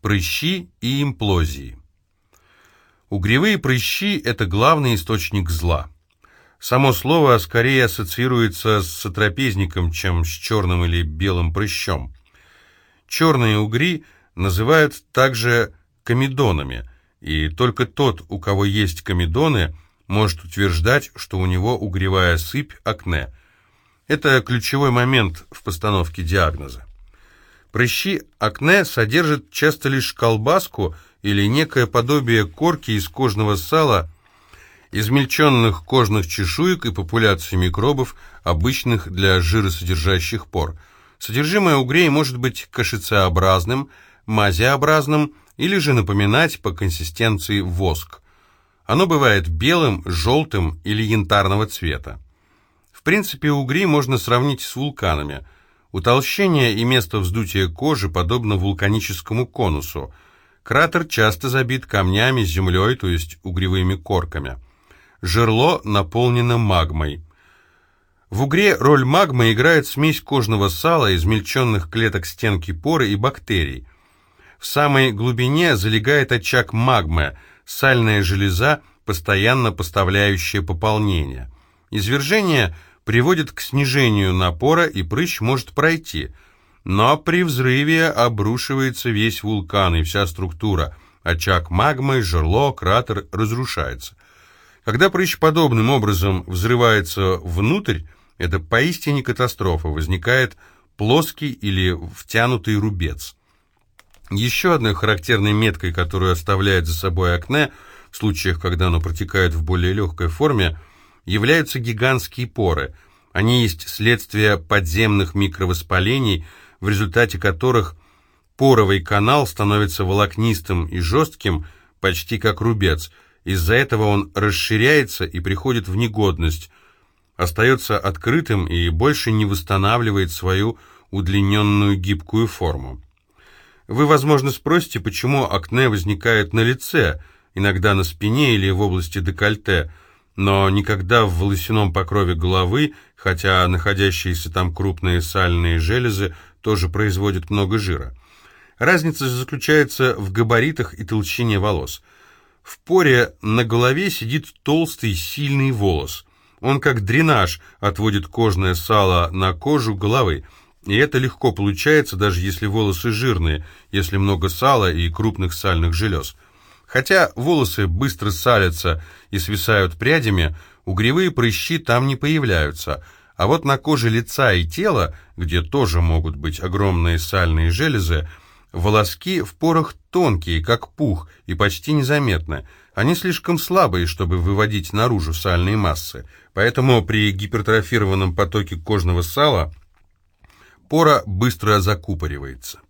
прыщи и имплозии. Угревые прыщи – это главный источник зла. Само слово скорее ассоциируется с сотрапезником, чем с черным или белым прыщом. Черные угри называют также комедонами, и только тот, у кого есть комедоны, может утверждать, что у него угревая сыпь, акне. Это ключевой момент в постановке диагноза. Прыщи акне содержат часто лишь колбаску или некое подобие корки из кожного сала, измельченных кожных чешуек и популяции микробов, обычных для жиросодержащих пор. Содержимое угрей может быть кашицеобразным, мазеобразным или же напоминать по консистенции воск. Оно бывает белым, желтым или янтарного цвета. В принципе, угри можно сравнить с вулканами – Утолщение и место вздутия кожи подобно вулканическому конусу. Кратер часто забит камнями, землей, то есть угревыми корками. Жерло наполнено магмой. В угре роль магмы играет смесь кожного сала, измельченных клеток стенки поры и бактерий. В самой глубине залегает очаг магмы, сальная железа, постоянно поставляющая пополнение. Извержение – приводит к снижению напора, и прыщ может пройти. Но при взрыве обрушивается весь вулкан и вся структура. Очаг магмы, жерло, кратер разрушается. Когда прыщ подобным образом взрывается внутрь, это поистине катастрофа, возникает плоский или втянутый рубец. Еще одной характерной меткой, которую оставляет за собой акне, в случаях, когда оно протекает в более легкой форме, являются гигантские поры. Они есть следствие подземных микровоспалений, в результате которых поровый канал становится волокнистым и жестким, почти как рубец. Из-за этого он расширяется и приходит в негодность, остается открытым и больше не восстанавливает свою удлиненную гибкую форму. Вы, возможно, спросите, почему акне возникает на лице, иногда на спине или в области декольте – но никогда в волосяном покрове головы, хотя находящиеся там крупные сальные железы тоже производят много жира. Разница заключается в габаритах и толщине волос. В поре на голове сидит толстый сильный волос. Он как дренаж отводит кожное сало на кожу головы, и это легко получается, даже если волосы жирные, если много сала и крупных сальных желез – Хотя волосы быстро салятся и свисают прядями, угревые прыщи там не появляются, а вот на коже лица и тела, где тоже могут быть огромные сальные железы, волоски в порах тонкие, как пух, и почти незаметны. Они слишком слабые, чтобы выводить наружу сальные массы, поэтому при гипертрофированном потоке кожного сала пора быстро закупоривается.